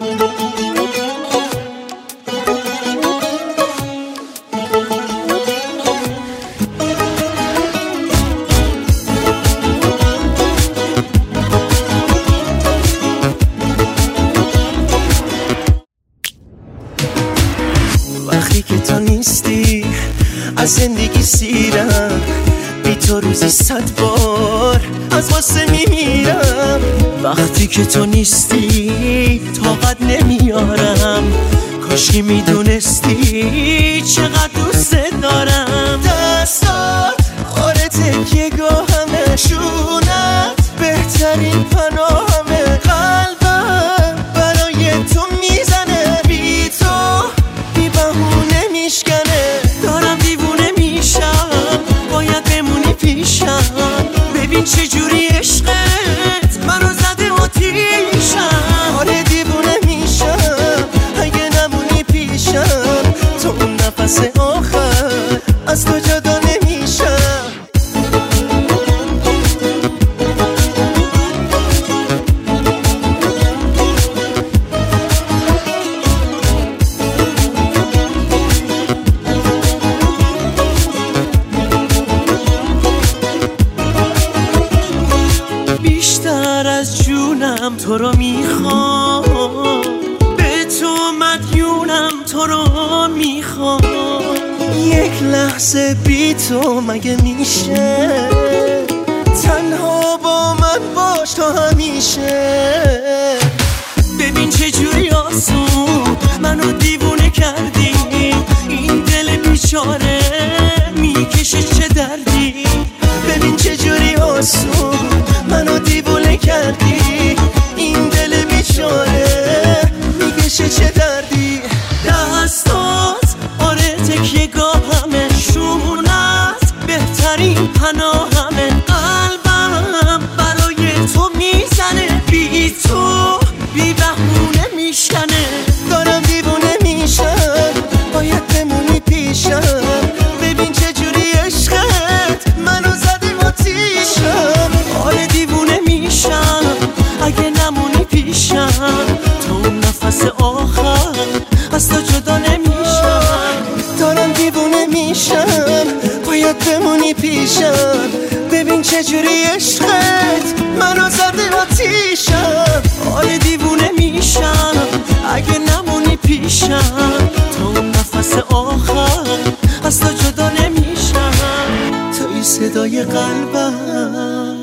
وقتی که تو نیستی از زندگی سیرم. بی تو روزی صد بار از واسه میمیرم. وقتی که تو نیستی طاقت نمیارم. کاشکی می‌دونستی چقدر دوست دارم. دستات آره تکیه گاهمه شونت بهترین پناهمه. قلبم برای تو می‌زنه. بی تو بی بهونه میشکنه. دارم دیوونه میشم باید بمونی پیشم. ببین چجوری عشقت بیشتر از جونم تو رو می‌خوام. به تو مدیونم تو رو می‌خوام. یک لحظه بی تو مگه میشه؟ تنها با من باش تا همیشه. ببین چه جوری آسون منو دیوونه کردی. این دل بیچاره می‌کشه چه دردی. ببین چه جوری آسون منو دیوونه کردی؟ این دل بیچاره می‌کشه چه دردی؟ دستات آره تکیه گاهمه شونت بهترین پناهمه جدا نمیشم. دارم دیوونه میشم. باید بمونی پیشم. ببین چه جوری عشقت منو زده آتیشم. آره دیوونه میشم. اگه نمونی پیشم. تا اون نفس آخر از تو جدا نمیشم. توی صدای قلبم.